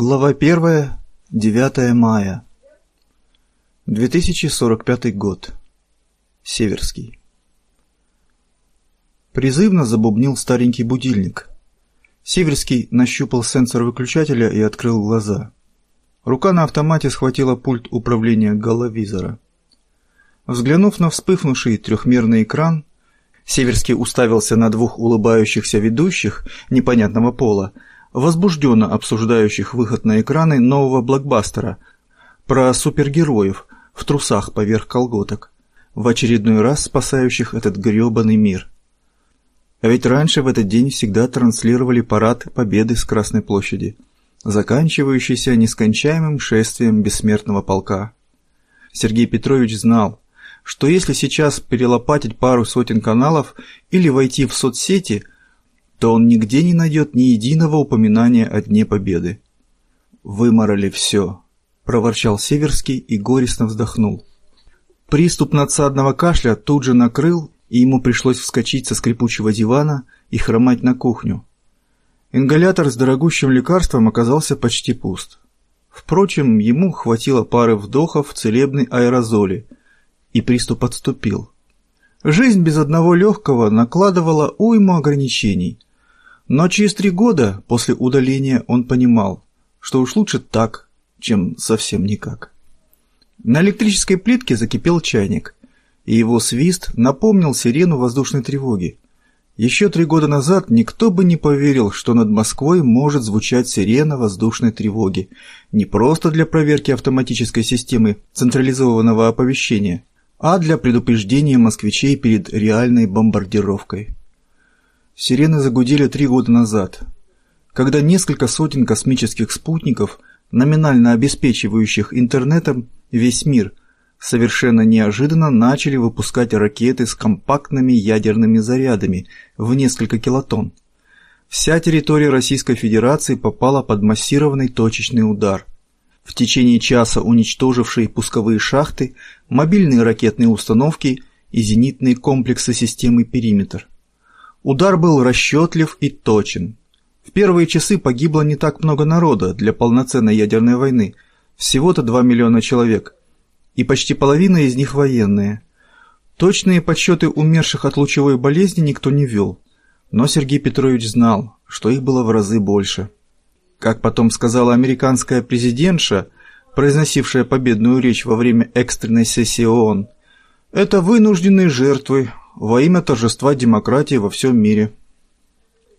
Глава 1. 9 мая. 2045 год. Северский. Призывно забубнил старенький будильник. Северский нащупал сенсор выключателя и открыл глаза. Рука на автомате схватила пульт управления головизора. Взглянув на вспыхнувший трехмерный экран, Северский уставился на двух улыбающихся ведущих непонятного пола, возбужденно обсуждающих выход на экраны нового блокбастера про супергероев в трусах поверх колготок, в очередной раз спасающих этот грёбаный мир. А ведь раньше в этот день всегда транслировали парад Победы с Красной площади, заканчивающийся нескончаемым шествием бессмертного полка. Сергей Петрович знал, что если сейчас перелопатить пару сотен каналов или войти в соцсети – то он нигде не найдет ни единого упоминания о Дне Победы. «Выморали все», – проворчал Северский и горестно вздохнул. Приступ надсадного кашля тут же накрыл, и ему пришлось вскочить со скрипучего дивана и хромать на кухню. Ингалятор с дорогущим лекарством оказался почти пуст. Впрочем, ему хватило пары вдохов целебной аэрозоли, и приступ отступил. Жизнь без одного легкого накладывала уйму ограничений – но через три года после удаления он понимал, что уж лучше так, чем совсем никак. На электрической плитке закипел чайник, и его свист напомнил сирену воздушной тревоги. Еще три года назад никто бы не поверил, что над Москвой может звучать сирена воздушной тревоги, не просто для проверки автоматической системы централизованного оповещения, а для предупреждения москвичей перед реальной бомбардировкой. Сирены загудели три года назад, когда несколько сотен космических спутников, номинально обеспечивающих интернетом весь мир, совершенно неожиданно начали выпускать ракеты с компактными ядерными зарядами в несколько килотонн. Вся территория Российской Федерации попала под массированный точечный удар. В течение часа уничтожившие пусковые шахты, мобильные ракетные установки и зенитные комплексы системы «Периметр». Удар был расчетлив и точен. В первые часы погибло не так много народа для полноценной ядерной войны, всего-то 2 миллиона человек, и почти половина из них военные. Точные подсчеты умерших от лучевой болезни никто не вел, но Сергей Петрович знал, что их было в разы больше. Как потом сказала американская президентша, произносившая победную речь во время экстренной сессии ООН, это вынужденные жертвы, во имя торжества демократии во всем мире.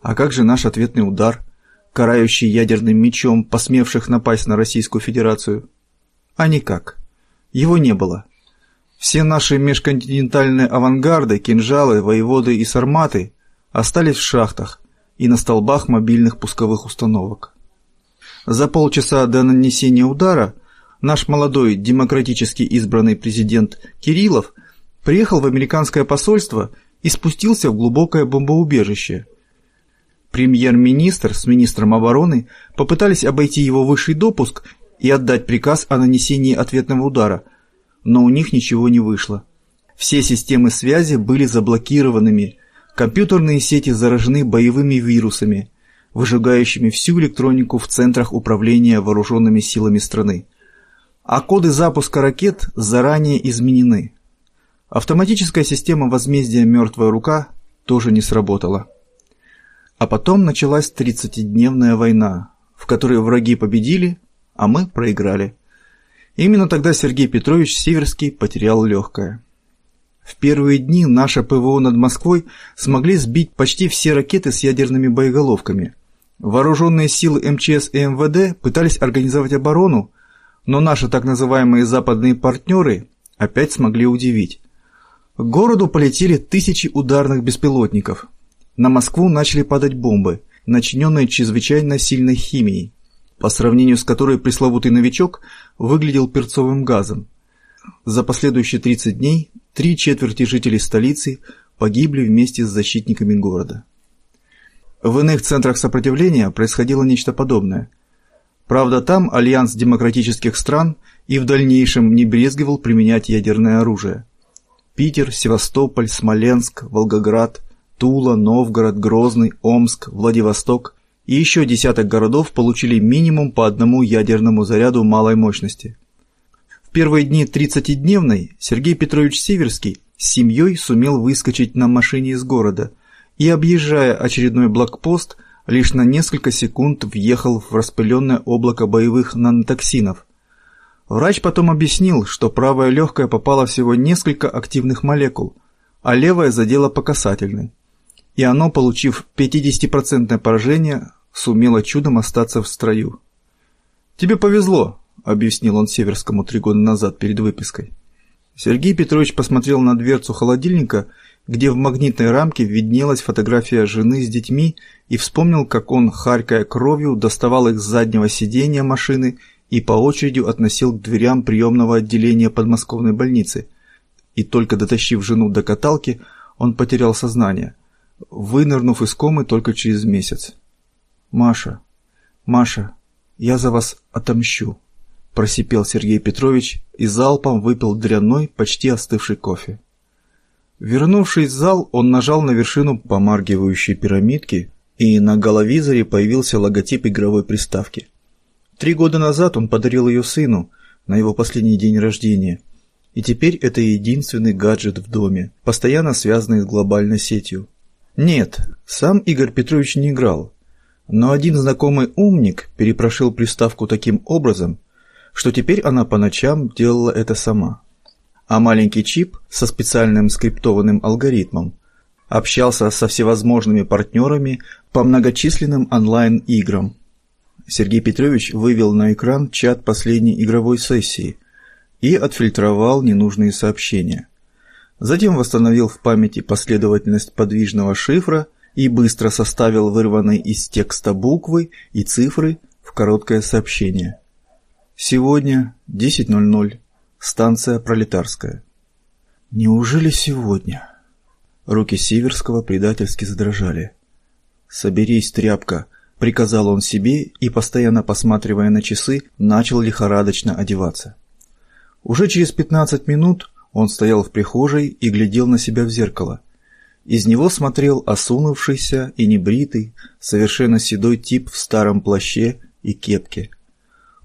А как же наш ответный удар, карающий ядерным мечом посмевших напасть на Российскую Федерацию? А никак. Его не было. Все наши межконтинентальные авангарды, кинжалы, воеводы и сарматы остались в шахтах и на столбах мобильных пусковых установок. За полчаса до нанесения удара наш молодой демократически избранный президент Кириллов – приехал в американское посольство и спустился в глубокое бомбоубежище. Премьер-министр с министром обороны попытались обойти его высший допуск и отдать приказ о нанесении ответного удара, но у них ничего не вышло. Все системы связи были заблокированными, компьютерные сети заражены боевыми вирусами, выжигающими всю электронику в центрах управления вооруженными силами страны. А коды запуска ракет заранее изменены. Автоматическая система возмездия «Мертвая рука» тоже не сработала. А потом началась 30-дневная война, в которой враги победили, а мы проиграли. Именно тогда Сергей Петрович Северский потерял легкое. В первые дни наше ПВО над Москвой смогли сбить почти все ракеты с ядерными боеголовками. Вооруженные силы МЧС и МВД пытались организовать оборону, но наши так называемые западные партнеры опять смогли удивить. К городу полетели тысячи ударных беспилотников. На Москву начали падать бомбы, начиненные чрезвычайно сильной химией, по сравнению с которой пресловутый новичок выглядел перцовым газом. За последующие 30 дней три четверти жителей столицы погибли вместе с защитниками города. В иных центрах сопротивления происходило нечто подобное. Правда, там Альянс демократических стран и в дальнейшем не брезговал применять ядерное оружие. Питер, Севастополь, Смоленск, Волгоград, Тула, Новгород, Грозный, Омск, Владивосток и еще десяток городов получили минимум по одному ядерному заряду малой мощности. В первые дни 30-дневной Сергей Петрович Северский с семьей сумел выскочить на машине из города и, объезжая очередной блокпост, лишь на несколько секунд въехал в распыленное облако боевых нанотоксинов. Врач потом объяснил, что правая легкая попала всего несколько активных молекул, а левая задела по касательной. И оно, получив 50% поражение, сумело чудом остаться в строю. «Тебе повезло», — объяснил он Северскому три года назад перед выпиской. Сергей Петрович посмотрел на дверцу холодильника, где в магнитной рамке виднелась фотография жены с детьми, и вспомнил, как он, харкая кровью, доставал их с заднего сиденья машины и по очереди относил к дверям приемного отделения подмосковной больницы. И только дотащив жену до каталки, он потерял сознание, вынырнув из комы только через месяц. «Маша, Маша, я за вас отомщу», – просипел Сергей Петрович и залпом выпил дрянной, почти остывший кофе. Вернувшись в зал, он нажал на вершину помаргивающей пирамидки, и на головизоре появился логотип игровой приставки. Три года назад он подарил ее сыну на его последний день рождения, и теперь это единственный гаджет в доме, постоянно связанный с глобальной сетью. Нет, сам Игорь Петрович не играл, но один знакомый умник перепрошил приставку таким образом, что теперь она по ночам делала это сама. А маленький чип со специальным скриптованным алгоритмом общался со всевозможными партнерами по многочисленным онлайн-играм. Сергей Петрович вывел на экран чат последней игровой сессии и отфильтровал ненужные сообщения. Затем восстановил в памяти последовательность подвижного шифра – и быстро составил вырванные из текста буквы и цифры в короткое сообщение. Сегодня 10.00. Станция Пролетарская. Неужели сегодня? Руки Сиверского предательски задрожали. «Соберись, тряпка!» — приказал он себе и, постоянно посматривая на часы, начал лихорадочно одеваться. Уже через 15 минут он стоял в прихожей и глядел на себя в зеркало — из него смотрел осунувшийся и небритый, совершенно седой тип в старом плаще и кепке.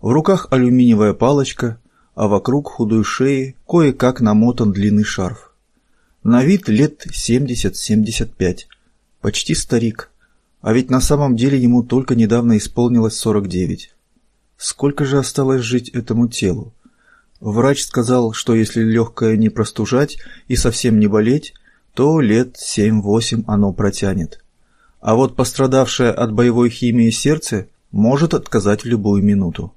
В руках алюминиевая палочка, а вокруг худой шеи кое-как намотан длинный шарф. На вид лет 70-75, почти старик, а ведь на самом деле ему только недавно исполнилось 49. Сколько же осталось жить этому телу? Врач сказал, что если легкое не простужать и совсем не болеть, то лет семь-восемь оно протянет. А вот пострадавшее от боевой химии сердце может отказать в любую минуту.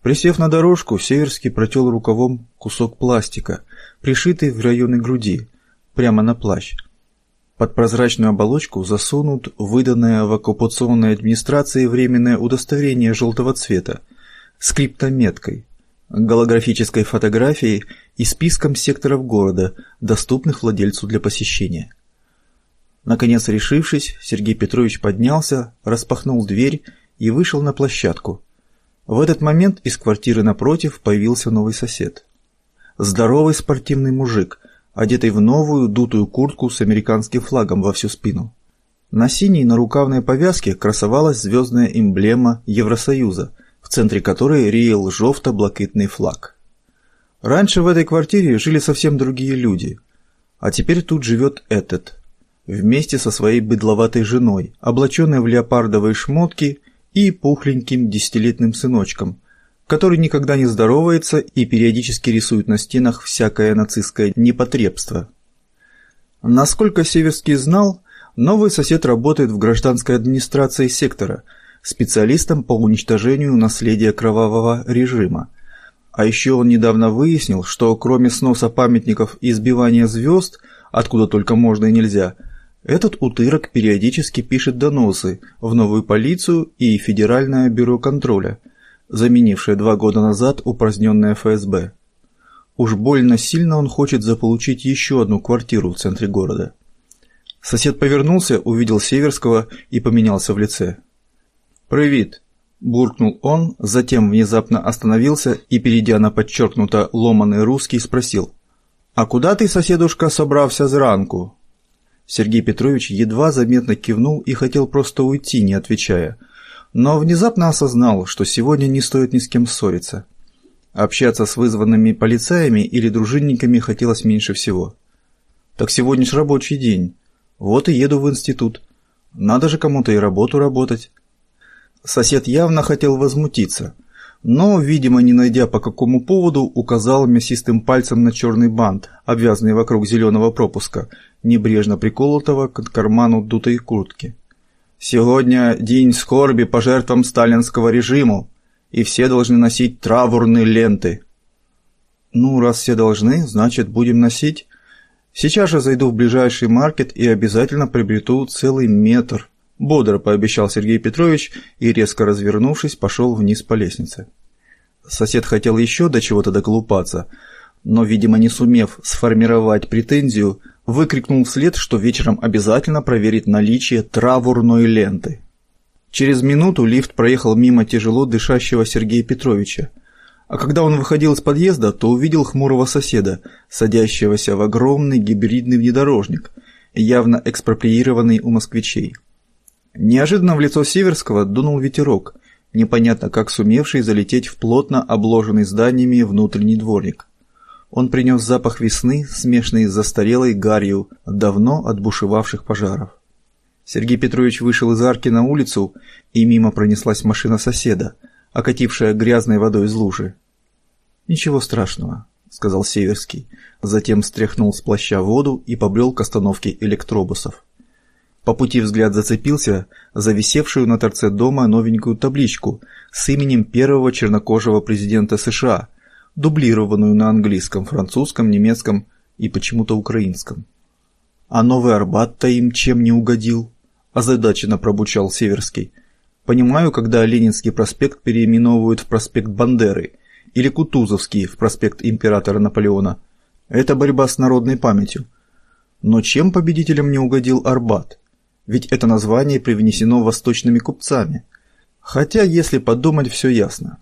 Присев на дорожку, Северский протел рукавом кусок пластика, пришитый в районе груди, прямо на плащ. Под прозрачную оболочку засунут выданное в оккупационной администрации временное удостоверение желтого цвета с криптометкой, голографической фотографией и списком секторов города, доступных владельцу для посещения. Наконец решившись, Сергей Петрович поднялся, распахнул дверь и вышел на площадку. В этот момент из квартиры напротив появился новый сосед. Здоровый спортивный мужик, одетый в новую дутую куртку с американским флагом во всю спину. На синей нарукавной повязке красовалась звездная эмблема Евросоюза – в центре которой реял жовто-блакитный флаг. Раньше в этой квартире жили совсем другие люди, а теперь тут живет этот, вместе со своей быдловатой женой, облаченной в леопардовые шмотки и пухленьким десятилетним сыночком, который никогда не здоровается и периодически рисует на стенах всякое нацистское непотребство. Насколько Северский знал, новый сосед работает в гражданской администрации сектора – специалистом по уничтожению наследия кровавого режима. А еще он недавно выяснил, что кроме сноса памятников и сбивания звезд, откуда только можно и нельзя, этот утырок периодически пишет доносы в новую полицию и Федеральное бюро контроля, заменившее два года назад упраздненное ФСБ. Уж больно сильно он хочет заполучить еще одну квартиру в центре города. Сосед повернулся, увидел Северского и поменялся в лице. «Привет!» – буркнул он, затем внезапно остановился и, перейдя на подчеркнуто ломаный русский, спросил. «А куда ты, соседушка, собрался зранку?» Сергей Петрович едва заметно кивнул и хотел просто уйти, не отвечая. Но внезапно осознал, что сегодня не стоит ни с кем ссориться. Общаться с вызванными полицаями или дружинниками хотелось меньше всего. Так сегодня ж рабочий день. Вот и еду в институт. Надо же кому-то и работу работать. Сосед явно хотел возмутиться, но, видимо, не найдя по какому поводу, указал мясистым пальцем на черный бант, обвязанный вокруг зеленого пропуска, небрежно приколотого к карману дутой куртки. «Сегодня день скорби по жертвам сталинского режима, и все должны носить траурные ленты». «Ну, раз все должны, значит, будем носить. Сейчас же зайду в ближайший маркет и обязательно приобрету целый метр». Бодро пообещал Сергей Петрович и, резко развернувшись, пошел вниз по лестнице. Сосед хотел еще до чего-то доколупаться, но, видимо, не сумев сформировать претензию, выкрикнул вслед, что вечером обязательно проверит наличие травурной ленты. Через минуту лифт проехал мимо тяжело дышащего Сергея Петровича, а когда он выходил из подъезда, то увидел хмурого соседа, садящегося в огромный гибридный внедорожник, явно экспроприированный у москвичей. Неожиданно в лицо Северского дунул ветерок, непонятно как сумевший залететь в плотно обложенный зданиями внутренний дворик. Он принес запах весны, смешанный с застарелой гарью давно отбушевавших пожаров. Сергей Петрович вышел из арки на улицу, и мимо пронеслась машина соседа, окатившая грязной водой из лужи. «Ничего страшного», — сказал Северский, затем стряхнул с плаща воду и побрел к остановке электробусов. По пути взгляд зацепился за висевшую на торце дома новенькую табличку с именем первого чернокожего президента США, дублированную на английском, французском, немецком и почему-то украинском. А Новый Арбат-то им чем не угодил? озадаченно пробучал Северский. Понимаю, когда Ленинский проспект переименовывают в проспект Бандеры или Кутузовский в проспект императора Наполеона. Это борьба с народной памятью. Но чем победителям не угодил Арбат? ведь это название привнесено восточными купцами. Хотя, если подумать, все ясно.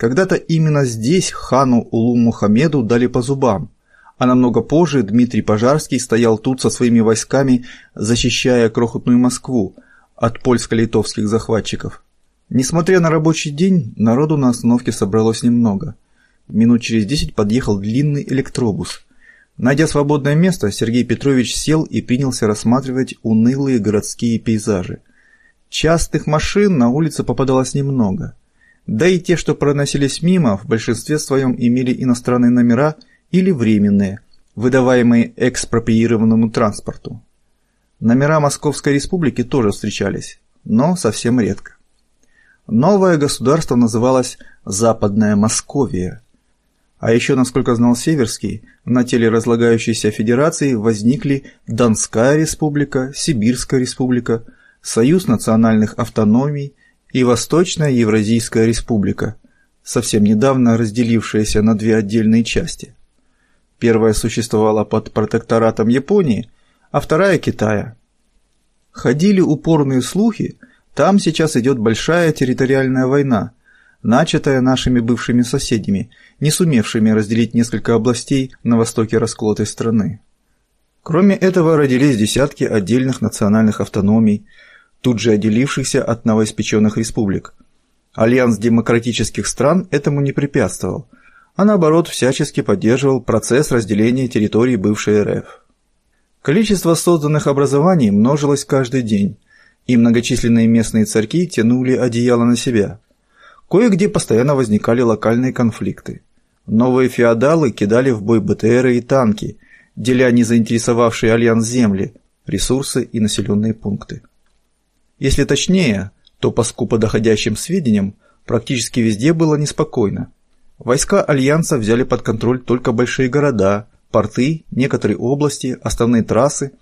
Когда-то именно здесь хану Улу Мухаммеду дали по зубам, а намного позже Дмитрий Пожарский стоял тут со своими войсками, защищая крохотную Москву от польско-литовских захватчиков. Несмотря на рабочий день, народу на остановке собралось немного. Минут через десять подъехал длинный электробус – Найдя свободное место, Сергей Петрович сел и принялся рассматривать унылые городские пейзажи. Частых машин на улице попадалось немного. Да и те, что проносились мимо, в большинстве своем имели иностранные номера или временные, выдаваемые экспроприированному транспорту. Номера Московской республики тоже встречались, но совсем редко. Новое государство называлось Западная Московия – а еще, насколько знал Северский, на теле разлагающейся федерации возникли Донская республика, Сибирская республика, Союз национальных автономий и Восточная Евразийская республика, совсем недавно разделившаяся на две отдельные части. Первая существовала под протекторатом Японии, а вторая – Китая. Ходили упорные слухи, там сейчас идет большая территориальная война – начатая нашими бывшими соседями, не сумевшими разделить несколько областей на востоке расколотой страны. Кроме этого родились десятки отдельных национальных автономий, тут же отделившихся от новоиспеченных республик. Альянс демократических стран этому не препятствовал, а наоборот всячески поддерживал процесс разделения территорий бывшей РФ. Количество созданных образований множилось каждый день, и многочисленные местные царьки тянули одеяло на себя – Кое-где постоянно возникали локальные конфликты. Новые феодалы кидали в бой БТРы и танки, деля незаинтересовавшие альянс земли, ресурсы и населенные пункты. Если точнее, то по скупо доходящим сведениям, практически везде было неспокойно. Войска Альянса взяли под контроль только большие города, порты, некоторые области, основные трассы,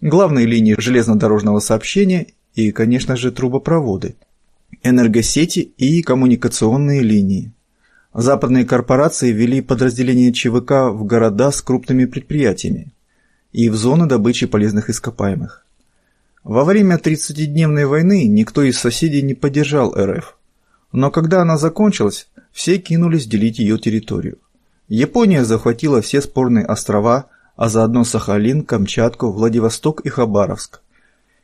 главные линии железнодорожного сообщения и, конечно же, трубопроводы – энергосети и коммуникационные линии. Западные корпорации ввели подразделения ЧВК в города с крупными предприятиями и в зоны добычи полезных ископаемых. Во время 30-дневной войны никто из соседей не поддержал РФ, но когда она закончилась, все кинулись делить ее территорию. Япония захватила все спорные острова, а заодно Сахалин, Камчатку, Владивосток и Хабаровск.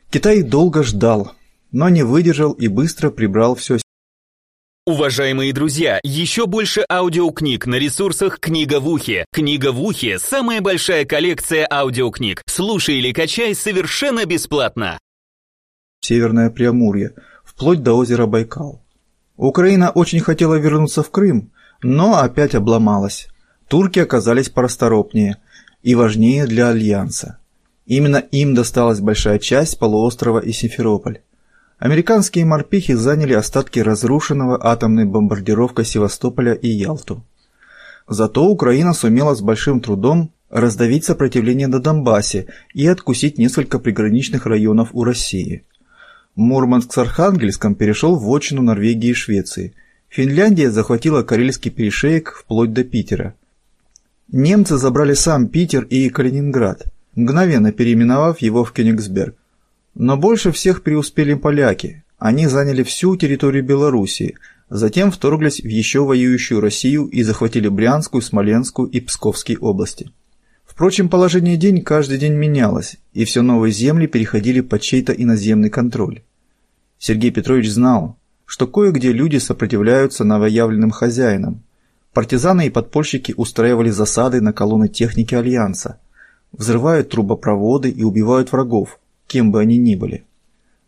Китай долго ждал, но не выдержал и быстро прибрал все Уважаемые друзья, еще больше аудиокниг на ресурсах «Книга в ухе». «Книга в ухе» — самая большая коллекция аудиокниг. Слушай или качай совершенно бесплатно. Северное Преамурье, вплоть до озера Байкал. Украина очень хотела вернуться в Крым, но опять обломалась. Турки оказались порасторопнее и важнее для Альянса. Именно им досталась большая часть полуострова и Симферополь. Американские морпехи заняли остатки разрушенного атомной бомбардировкой Севастополя и Ялту. Зато Украина сумела с большим трудом раздавить сопротивление на Донбассе и откусить несколько приграничных районов у России. Мурманск с Архангельском перешел в отчину Норвегии и Швеции. Финляндия захватила Карельский перешеек вплоть до Питера. Немцы забрали сам Питер и Калининград, мгновенно переименовав его в Кёнигсберг. Но больше всех преуспели поляки. Они заняли всю территорию Белоруссии, затем вторглись в еще воюющую Россию и захватили Брянскую, Смоленскую и Псковские области. Впрочем, положение день каждый день менялось, и все новые земли переходили под чей-то иноземный контроль. Сергей Петрович знал, что кое-где люди сопротивляются новоявленным хозяинам. Партизаны и подпольщики устраивали засады на колонны техники Альянса, взрывают трубопроводы и убивают врагов, кем бы они ни были.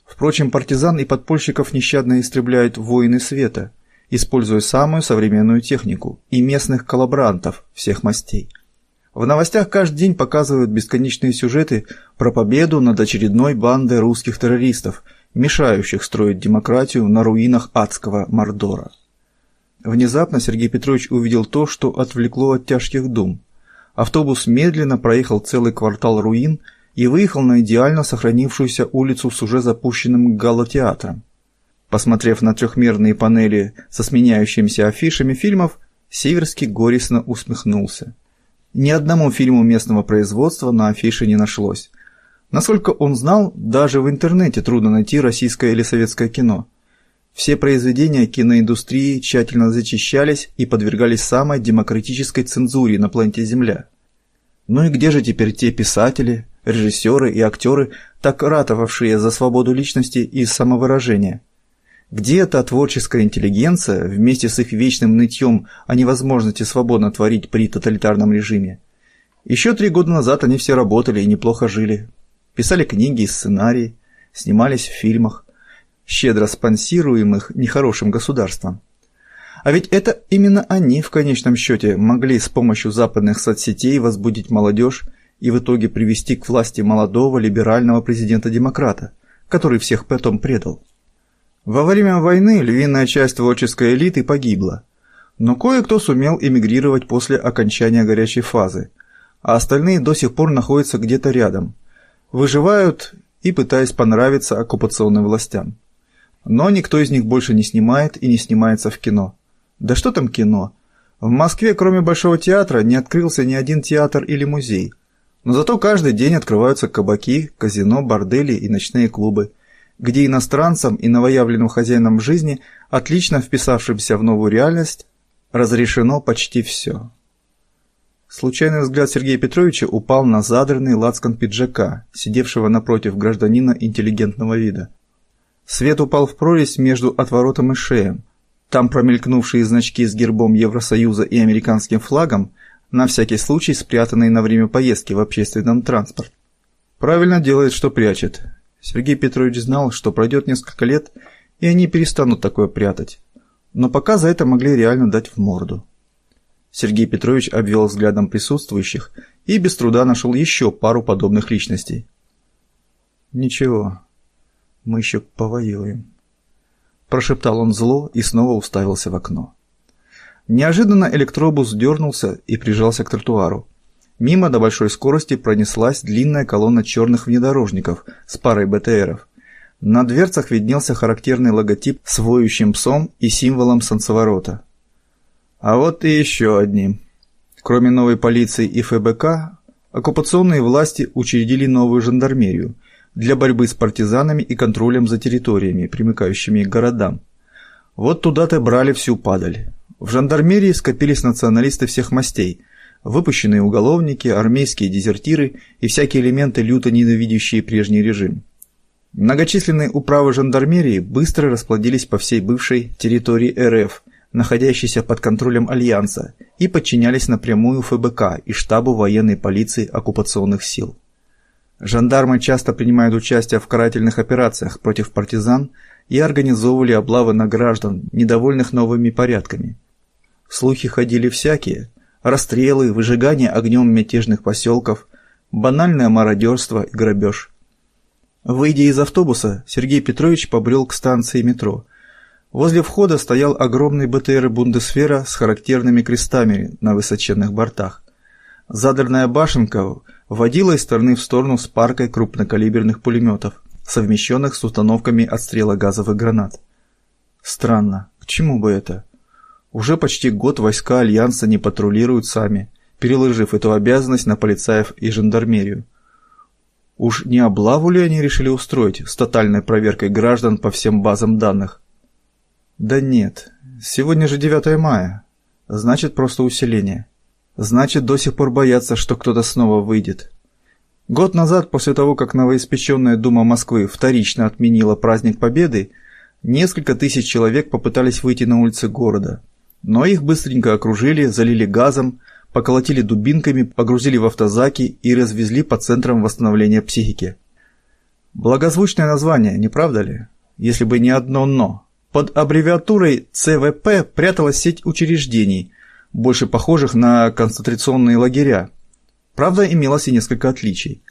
Впрочем, партизан и подпольщиков нещадно истребляют воины света, используя самую современную технику и местных коллаборантов всех мастей. В новостях каждый день показывают бесконечные сюжеты про победу над очередной бандой русских террористов, мешающих строить демократию на руинах адского Мордора. Внезапно Сергей Петрович увидел то, что отвлекло от тяжких дум. Автобус медленно проехал целый квартал руин и выехал на идеально сохранившуюся улицу с уже запущенным галлотеатром. Посмотрев на трехмерные панели со сменяющимися афишами фильмов, Северский горестно усмехнулся. Ни одному фильму местного производства на афише не нашлось. Насколько он знал, даже в интернете трудно найти российское или советское кино. Все произведения киноиндустрии тщательно зачищались и подвергались самой демократической цензуре на планете Земля. Ну и где же теперь те писатели, режиссеры и актеры, так ратовавшие за свободу личности и самовыражения. Где эта творческая интеллигенция вместе с их вечным нытьем о невозможности свободно творить при тоталитарном режиме? Еще три года назад они все работали и неплохо жили. Писали книги и сценарии, снимались в фильмах, щедро спонсируемых нехорошим государством. А ведь это именно они в конечном счете могли с помощью западных соцсетей возбудить молодежь и в итоге привести к власти молодого либерального президента-демократа, который всех потом предал. Во время войны львиная часть творческой элиты погибла, но кое-кто сумел эмигрировать после окончания горячей фазы, а остальные до сих пор находятся где-то рядом, выживают и пытаясь понравиться оккупационным властям. Но никто из них больше не снимает и не снимается в кино. Да что там кино? В Москве, кроме Большого театра, не открылся ни один театр или музей – но зато каждый день открываются кабаки, казино, бордели и ночные клубы, где иностранцам и новоявленным хозяинам жизни, отлично вписавшимся в новую реальность, разрешено почти все. Случайный взгляд Сергея Петровича упал на задранный лацкан пиджака, сидевшего напротив гражданина интеллигентного вида. Свет упал в прорезь между отворотом и шеем. Там промелькнувшие значки с гербом Евросоюза и американским флагом – на всякий случай спрятанный на время поездки в общественном транспорте. Правильно делает, что прячет. Сергей Петрович знал, что пройдет несколько лет, и они перестанут такое прятать. Но пока за это могли реально дать в морду. Сергей Петрович обвел взглядом присутствующих и без труда нашел еще пару подобных личностей. «Ничего, мы еще повоюем», – прошептал он зло и снова уставился в окно. Неожиданно электробус дернулся и прижался к тротуару. Мимо до большой скорости пронеслась длинная колонна черных внедорожников с парой БТРов. На дверцах виднелся характерный логотип с воющим псом и символом солнцеворота. А вот и еще одним. Кроме новой полиции и ФБК, оккупационные власти учредили новую жандармерию для борьбы с партизанами и контролем за территориями, примыкающими к городам. Вот туда-то брали всю падаль. В жандармерии скопились националисты всех мастей, выпущенные уголовники, армейские дезертиры и всякие элементы люто ненавидящие прежний режим. Многочисленные управы жандармерии быстро расплодились по всей бывшей территории РФ, находящейся под контролем Альянса, и подчинялись напрямую ФБК и штабу военной полиции оккупационных сил. Жандармы часто принимают участие в карательных операциях против партизан и организовывали облавы на граждан, недовольных новыми порядками. Слухи ходили всякие, расстрелы, выжигание огнем мятежных поселков, банальное мародерство и грабеж. Выйдя из автобуса, Сергей Петрович побрел к станции метро. Возле входа стоял огромный БТР Бундесфера с характерными крестами на высоченных бортах. Задорная башенка водила из стороны в сторону с паркой крупнокалиберных пулеметов, совмещенных с установками отстрела газовых гранат. Странно, к чему бы это? Уже почти год войска Альянса не патрулируют сами, переложив эту обязанность на полицаев и жандармерию. Уж не облаву ли они решили устроить с тотальной проверкой граждан по всем базам данных? Да нет, сегодня же 9 мая. Значит, просто усиление. Значит, до сих пор боятся, что кто-то снова выйдет. Год назад, после того, как новоиспеченная Дума Москвы вторично отменила праздник Победы, несколько тысяч человек попытались выйти на улицы города – но их быстренько окружили, залили газом, поколотили дубинками, погрузили в автозаки и развезли по центрам восстановления психики. Благозвучное название, не правда ли? Если бы не одно «но». Под аббревиатурой ЦВП пряталась сеть учреждений, больше похожих на концентрационные лагеря. Правда, имелось и несколько отличий.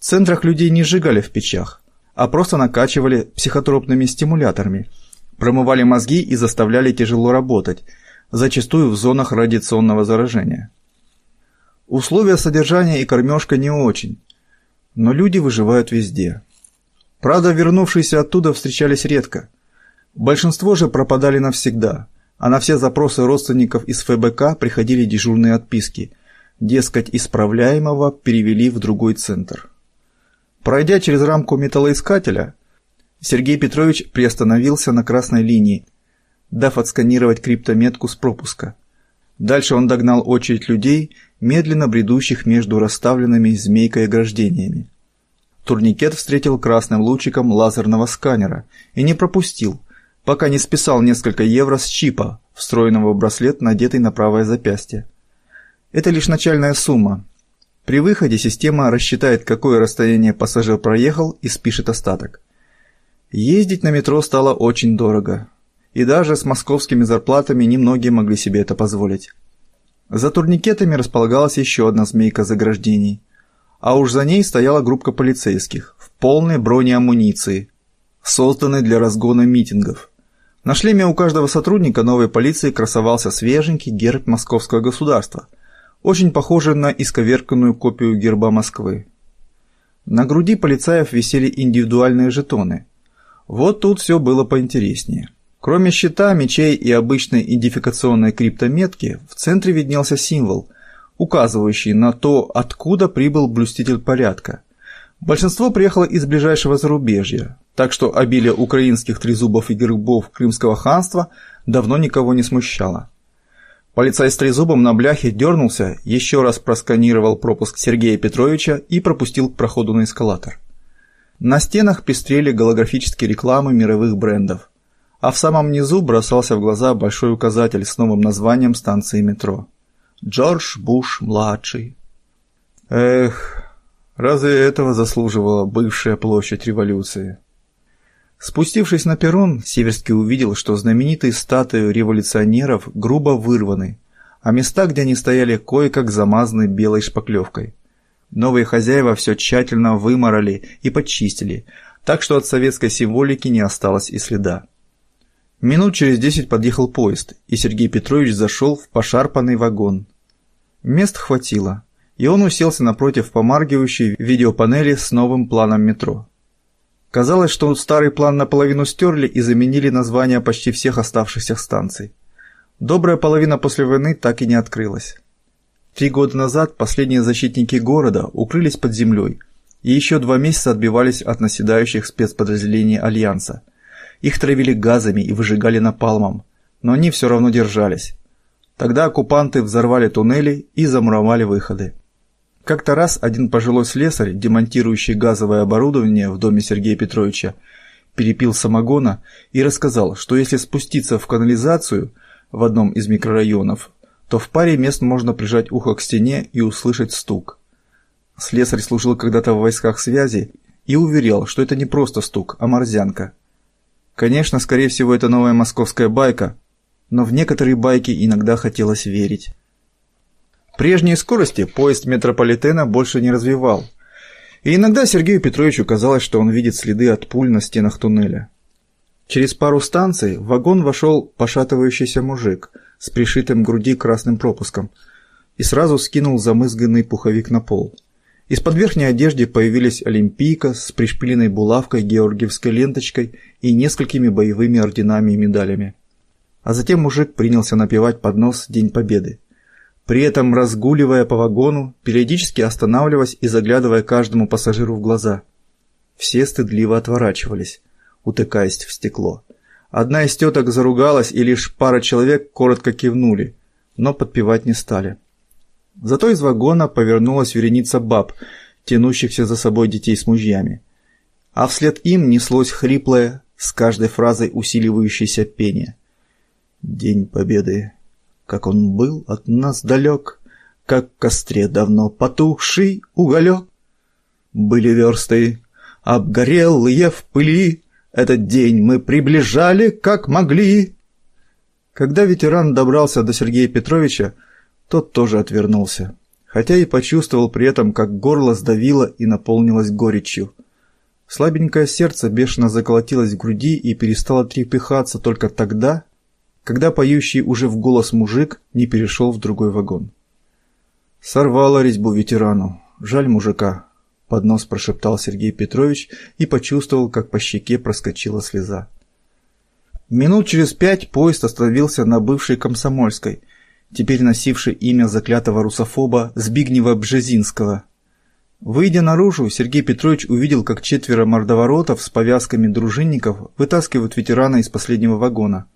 В центрах людей не сжигали в печах, а просто накачивали психотропными стимуляторами – промывали мозги и заставляли тяжело работать, зачастую в зонах радиационного заражения. Условия содержания и кормежка не очень, но люди выживают везде. Правда, вернувшиеся оттуда встречались редко. Большинство же пропадали навсегда, а на все запросы родственников из ФБК приходили дежурные отписки, дескать, исправляемого перевели в другой центр. Пройдя через рамку металлоискателя, Сергей Петрович приостановился на красной линии, дав отсканировать криптометку с пропуска. Дальше он догнал очередь людей, медленно бредущих между расставленными змейкой ограждениями. Турникет встретил красным лучиком лазерного сканера и не пропустил, пока не списал несколько евро с чипа, встроенного в браслет, надетый на правое запястье. Это лишь начальная сумма. При выходе система рассчитает, какое расстояние пассажир проехал и спишет остаток. Ездить на метро стало очень дорого. И даже с московскими зарплатами немногие могли себе это позволить. За турникетами располагалась еще одна змейка заграждений. А уж за ней стояла группа полицейских в полной бронеамуниции, созданной для разгона митингов. На шлеме у каждого сотрудника новой полиции красовался свеженький герб московского государства, очень похожий на исковерканную копию герба Москвы. На груди полицаев висели индивидуальные жетоны – вот тут все было поинтереснее. Кроме щита, мечей и обычной идентификационной криптометки, в центре виднелся символ, указывающий на то, откуда прибыл блюститель порядка. Большинство приехало из ближайшего зарубежья, так что обилие украинских трезубов и гербов Крымского ханства давно никого не смущало. Полицай с трезубом на бляхе дернулся, еще раз просканировал пропуск Сергея Петровича и пропустил к проходу на эскалатор. На стенах пестрели голографические рекламы мировых брендов, а в самом низу бросался в глаза большой указатель с новым названием станции метро. Джордж Буш-младший. Эх, разве этого заслуживала бывшая площадь революции? Спустившись на перрон, Северский увидел, что знаменитые статуи революционеров грубо вырваны, а места, где они стояли, кое-как замазаны белой шпаклевкой. Новые хозяева все тщательно выморали и подчистили, так что от советской символики не осталось и следа. Минут через десять подъехал поезд, и Сергей Петрович зашел в пошарпанный вагон. Мест хватило, и он уселся напротив помаргивающей видеопанели с новым планом метро. Казалось, что старый план наполовину стерли и заменили названия почти всех оставшихся станций. Добрая половина после войны так и не открылась. Три года назад последние защитники города укрылись под землей и еще два месяца отбивались от наседающих спецподразделений Альянса. Их травили газами и выжигали напалмом, но они все равно держались. Тогда оккупанты взорвали туннели и замуровали выходы. Как-то раз один пожилой слесарь, демонтирующий газовое оборудование в доме Сергея Петровича, перепил самогона и рассказал, что если спуститься в канализацию в одном из микрорайонов, то в паре мест можно прижать ухо к стене и услышать стук. Слесарь служил когда-то в войсках связи и уверял, что это не просто стук, а морзянка. Конечно, скорее всего, это новая московская байка, но в некоторые байки иногда хотелось верить. Прежние скорости поезд метрополитена больше не развивал – и иногда Сергею Петровичу казалось, что он видит следы от пуль на стенах туннеля. Через пару станций в вагон вошел пошатывающийся мужик с пришитым к груди красным пропуском и сразу скинул замызганный пуховик на пол. Из-под верхней одежды появились олимпийка с пришпиленной булавкой, георгиевской ленточкой и несколькими боевыми орденами и медалями. А затем мужик принялся напевать под нос День Победы при этом разгуливая по вагону, периодически останавливаясь и заглядывая каждому пассажиру в глаза. Все стыдливо отворачивались, утыкаясь в стекло. Одна из теток заругалась, и лишь пара человек коротко кивнули, но подпевать не стали. Зато из вагона повернулась вереница баб, тянущихся за собой детей с мужьями. А вслед им неслось хриплое, с каждой фразой усиливающееся пение. День Победы как он был от нас далек, как в костре давно потухший уголек. Были версты, обгорелые в пыли, этот день мы приближали, как могли. Когда ветеран добрался до Сергея Петровича, тот тоже отвернулся, хотя и почувствовал при этом, как горло сдавило и наполнилось горечью. Слабенькое сердце бешено заколотилось в груди и перестало трепыхаться только тогда, когда поющий уже в голос мужик не перешел в другой вагон. «Сорвало резьбу ветерану. Жаль мужика», — под нос прошептал Сергей Петрович и почувствовал, как по щеке проскочила слеза. Минут через пять поезд остановился на бывшей Комсомольской, теперь носившей имя заклятого русофоба Збигнева Бжезинского. Выйдя наружу, Сергей Петрович увидел, как четверо мордоворотов с повязками дружинников вытаскивают ветерана из последнего вагона.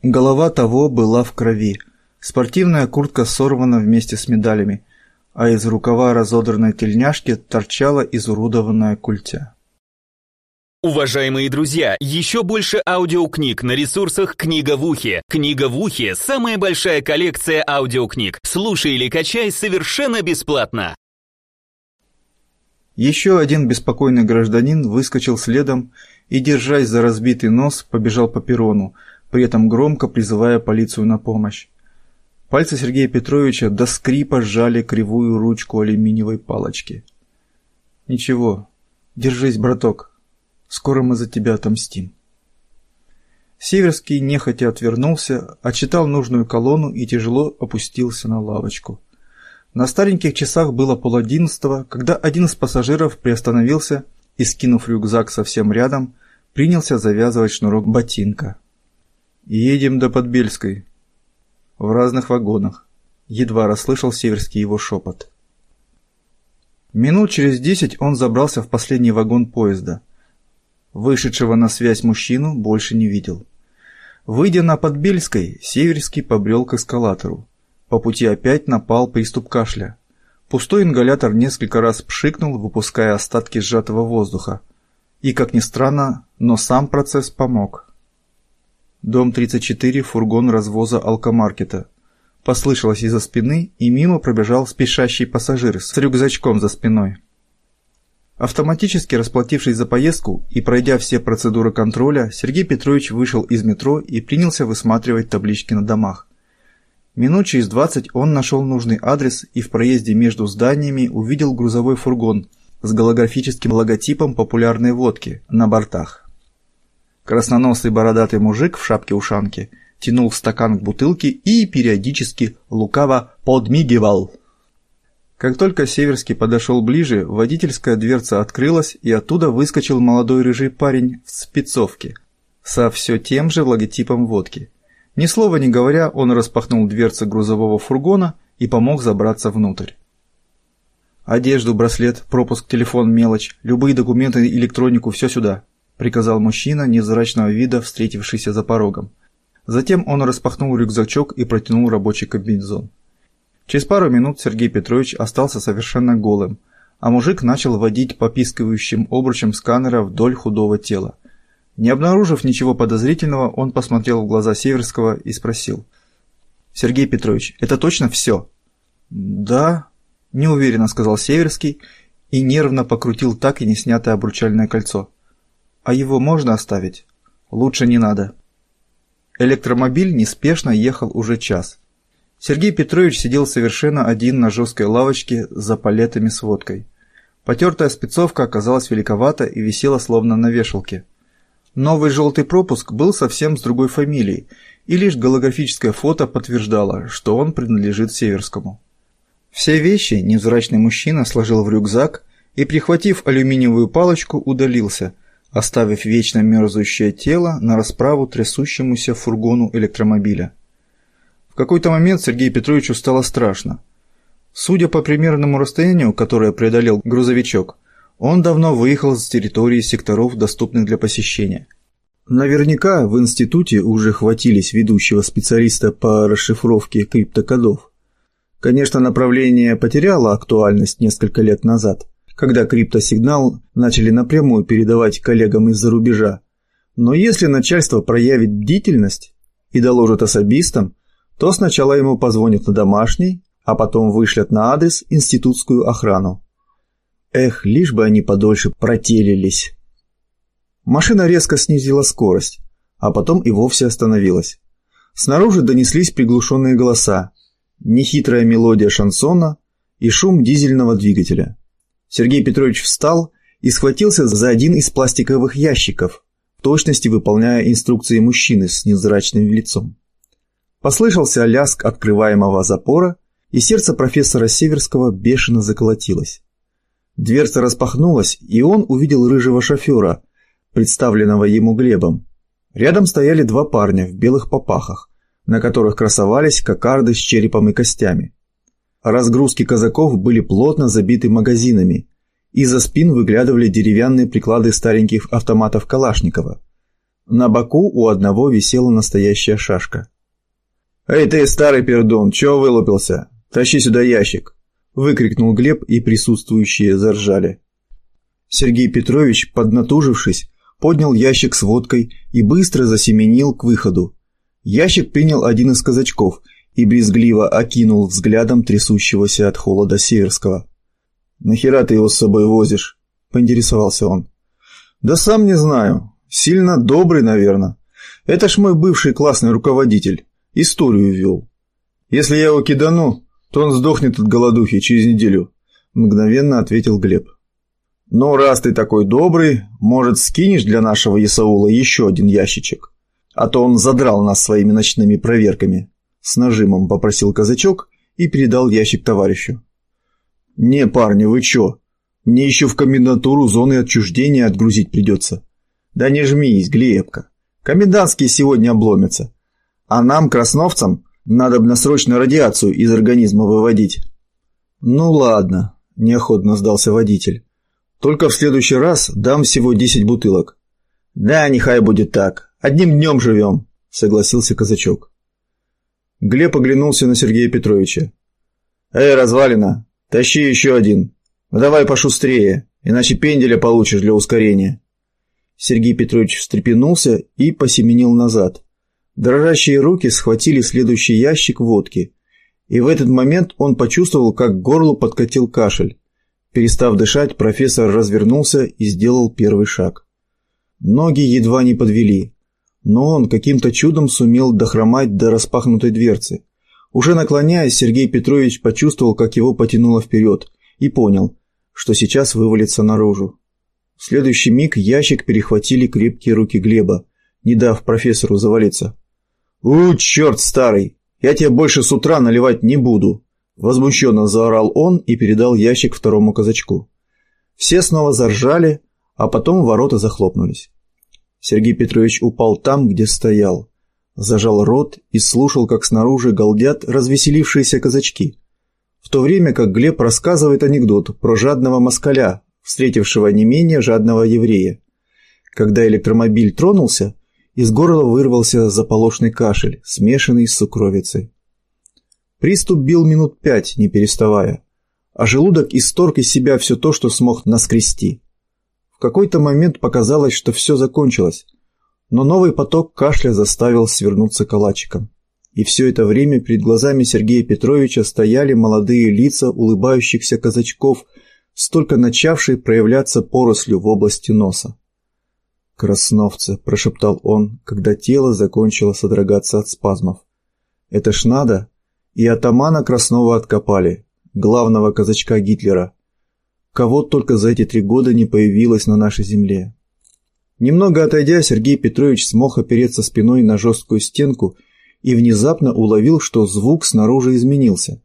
Голова того была в крови. Спортивная куртка сорвана вместе с медалями, а из рукава разодранной тельняшки торчала изуродованная культя. Уважаемые друзья, еще больше аудиокниг на ресурсах «Книга в ухе». «Книга в ухе» — самая большая коллекция аудиокниг. Слушай или качай совершенно бесплатно. Еще один беспокойный гражданин выскочил следом и, держась за разбитый нос, побежал по перрону, при этом громко призывая полицию на помощь. Пальцы Сергея Петровича до скрипа сжали кривую ручку алюминиевой палочки. «Ничего, держись, браток, скоро мы за тебя отомстим». Северский нехотя отвернулся, отчитал нужную колонну и тяжело опустился на лавочку. На стареньких часах было полодиннадцатого, когда один из пассажиров приостановился и, скинув рюкзак совсем рядом, принялся завязывать шнурок ботинка. «Едем до Подбельской». В разных вагонах. Едва расслышал Северский его шепот. Минут через десять он забрался в последний вагон поезда. Вышедшего на связь мужчину больше не видел. Выйдя на Подбельской, Северский побрел к эскалатору. По пути опять напал приступ кашля. Пустой ингалятор несколько раз пшикнул, выпуская остатки сжатого воздуха. И, как ни странно, но сам процесс помог. Дом 34, фургон развоза алкомаркета. Послышалось из-за спины, и мимо пробежал спешащий пассажир с рюкзачком за спиной. Автоматически расплатившись за поездку и пройдя все процедуры контроля, Сергей Петрович вышел из метро и принялся высматривать таблички на домах. Минут через двадцать он нашел нужный адрес и в проезде между зданиями увидел грузовой фургон с голографическим логотипом популярной водки на бортах. Красноносый бородатый мужик в шапке-ушанке тянул стакан к бутылке и периодически лукаво подмигивал. Как только Северский подошел ближе, водительская дверца открылась, и оттуда выскочил молодой рыжий парень в спецовке со все тем же логотипом водки. Ни слова не говоря, он распахнул дверцы грузового фургона и помог забраться внутрь. Одежду, браслет, пропуск, телефон, мелочь, любые документы, электронику, все сюда. — приказал мужчина незрачного вида, встретившийся за порогом. Затем он распахнул рюкзачок и протянул рабочий комбинезон. Через пару минут Сергей Петрович остался совершенно голым, а мужик начал водить попискивающим обручем сканера вдоль худого тела. Не обнаружив ничего подозрительного, он посмотрел в глаза Северского и спросил. «Сергей Петрович, это точно все?» «Да», – неуверенно сказал Северский и нервно покрутил так и не снятое обручальное кольцо. «А его можно оставить?» «Лучше не надо». Электромобиль неспешно ехал уже час. Сергей Петрович сидел совершенно один на жесткой лавочке за палетами с водкой. Потертая спецовка оказалась великовата и висела словно на вешалке. Новый желтый пропуск был совсем с другой фамилией, и лишь голографическое фото подтверждало, что он принадлежит Северскому. Все вещи невзрачный мужчина сложил в рюкзак и, прихватив алюминиевую палочку, удалился, оставив вечно мерзающее тело на расправу трясущемуся фургону электромобиля. В какой-то момент Сергею Петровичу стало страшно. Судя по примерному расстоянию, которое преодолел грузовичок, он давно выехал с территории секторов, доступных для посещения. Наверняка в институте уже хватились ведущего специалиста по расшифровке криптокодов. Конечно, направление потеряло актуальность несколько лет назад, когда криптосигнал начали напрямую передавать коллегам из-за рубежа. Но если начальство проявит бдительность и доложит особистам, то сначала ему позвонят на домашний, а потом вышлют на адрес институтскую охрану. Эх, лишь бы они подольше протелились. Машина резко снизила скорость, а потом и вовсе остановилась. Снаружи донеслись приглушенные голоса, нехитрая мелодия шансона и шум дизельного двигателя. Сергей Петрович встал и схватился за один из пластиковых ящиков, в точности выполняя инструкции мужчины с невзрачным лицом. Послышался лязг открываемого запора, и сердце профессора Северского бешено заколотилось. Дверца распахнулась, и он увидел рыжего шофера, представленного ему Глебом. Рядом стояли два парня в белых попахах, на которых красовались кокарды с черепом и костями. Разгрузки казаков были плотно забиты магазинами, из-за спин выглядывали деревянные приклады стареньких автоматов Калашникова. На боку у одного висела настоящая шашка. «Эй ты, старый пердун, чего вылупился? Тащи сюда ящик!» выкрикнул Глеб, и присутствующие заржали. Сергей Петрович, поднатужившись, поднял ящик с водкой и быстро засеменил к выходу. Ящик принял один из казачков и брезгливо окинул взглядом трясущегося от холода Северского. «Нахера ты его с собой возишь?» – поинтересовался он. «Да сам не знаю. Сильно добрый, наверное. Это ж мой бывший классный руководитель. Историю вел. Если я его кидану, то он сдохнет от голодухи через неделю», – мгновенно ответил Глеб. «Ну, раз ты такой добрый, может, скинешь для нашего Исаула еще один ящичек? А то он задрал нас своими ночными проверками», – с нажимом попросил казачок и передал ящик товарищу. «Не, парни, вы чё? Мне еще в комендатуру зоны отчуждения отгрузить придется». «Да не жмись, Глебка. Комендантские сегодня обломятся. А нам, красновцам, надо бы срочно радиацию из организма выводить. Ну ладно, неохотно сдался водитель. Только в следующий раз дам всего 10 бутылок. Да, нехай будет так. Одним днем живем, согласился казачок. Глеб оглянулся на Сергея Петровича. Эй, развалина, тащи еще один. Ну давай пошустрее, иначе пенделя получишь для ускорения. Сергей Петрович встрепенулся и посеменил назад. Дрожащие руки схватили следующий ящик водки, и в этот момент он почувствовал, как к горлу подкатил кашель. Перестав дышать, профессор развернулся и сделал первый шаг. Ноги едва не подвели, но он каким-то чудом сумел дохромать до распахнутой дверцы. Уже наклоняясь, Сергей Петрович почувствовал, как его потянуло вперед, и понял, что сейчас вывалится наружу. В следующий миг ящик перехватили крепкие руки Глеба, не дав профессору завалиться. «У, черт старый! Я тебе больше с утра наливать не буду!» Возмущенно заорал он и передал ящик второму казачку. Все снова заржали, а потом ворота захлопнулись. Сергей Петрович упал там, где стоял. Зажал рот и слушал, как снаружи галдят развеселившиеся казачки. В то время как Глеб рассказывает анекдот про жадного москаля, встретившего не менее жадного еврея. Когда электромобиль тронулся, Из горла вырвался заполошный кашель, смешанный с сукровицей. Приступ бил минут пять, не переставая, а желудок исторг из себя все то, что смог наскрести. Какой-то момент показалось, что все закончилось, но новый поток кашля заставил свернуться калачиком. И все это время перед глазами Сергея Петровича стояли молодые лица улыбающихся казачков, столько начавшие проявляться порослью в области носа. «Красновцы», — прошептал он, когда тело закончило содрогаться от спазмов. «Это ж надо! И атамана Краснова откопали, главного казачка Гитлера. Кого только за эти три года не появилось на нашей земле». Немного отойдя, Сергей Петрович смог опереться спиной на жесткую стенку и внезапно уловил, что звук снаружи изменился.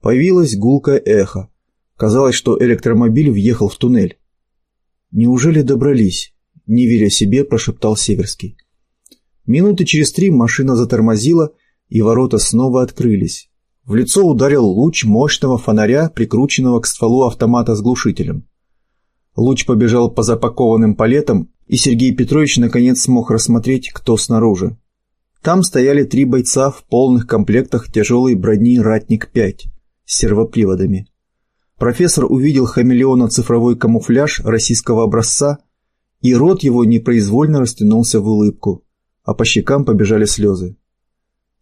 Появилось гулкое эхо. Казалось, что электромобиль въехал в туннель. «Неужели добрались?» – не веря себе, прошептал Северский. Минуты через три машина затормозила, и ворота снова открылись. В лицо ударил луч мощного фонаря, прикрученного к стволу автомата с глушителем. Луч побежал по запакованным палетам, и Сергей Петрович наконец смог рассмотреть, кто снаружи. Там стояли три бойца в полных комплектах тяжелой брони «Ратник-5» с сервоприводами. Профессор увидел хамелеоно-цифровой камуфляж российского образца, и рот его непроизвольно растянулся в улыбку, а по щекам побежали слезы.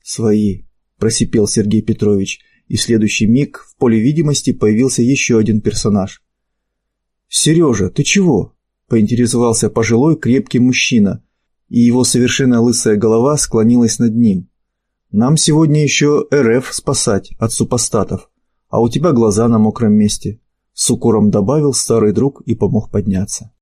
«Свои», – просипел Сергей Петрович, и в следующий миг в поле видимости появился еще один персонаж. «Сережа, ты чего?» – поинтересовался пожилой крепкий мужчина, и его совершенно лысая голова склонилась над ним. «Нам сегодня еще РФ спасать от супостатов, а у тебя глаза на мокром месте», – с укором добавил старый друг и помог подняться.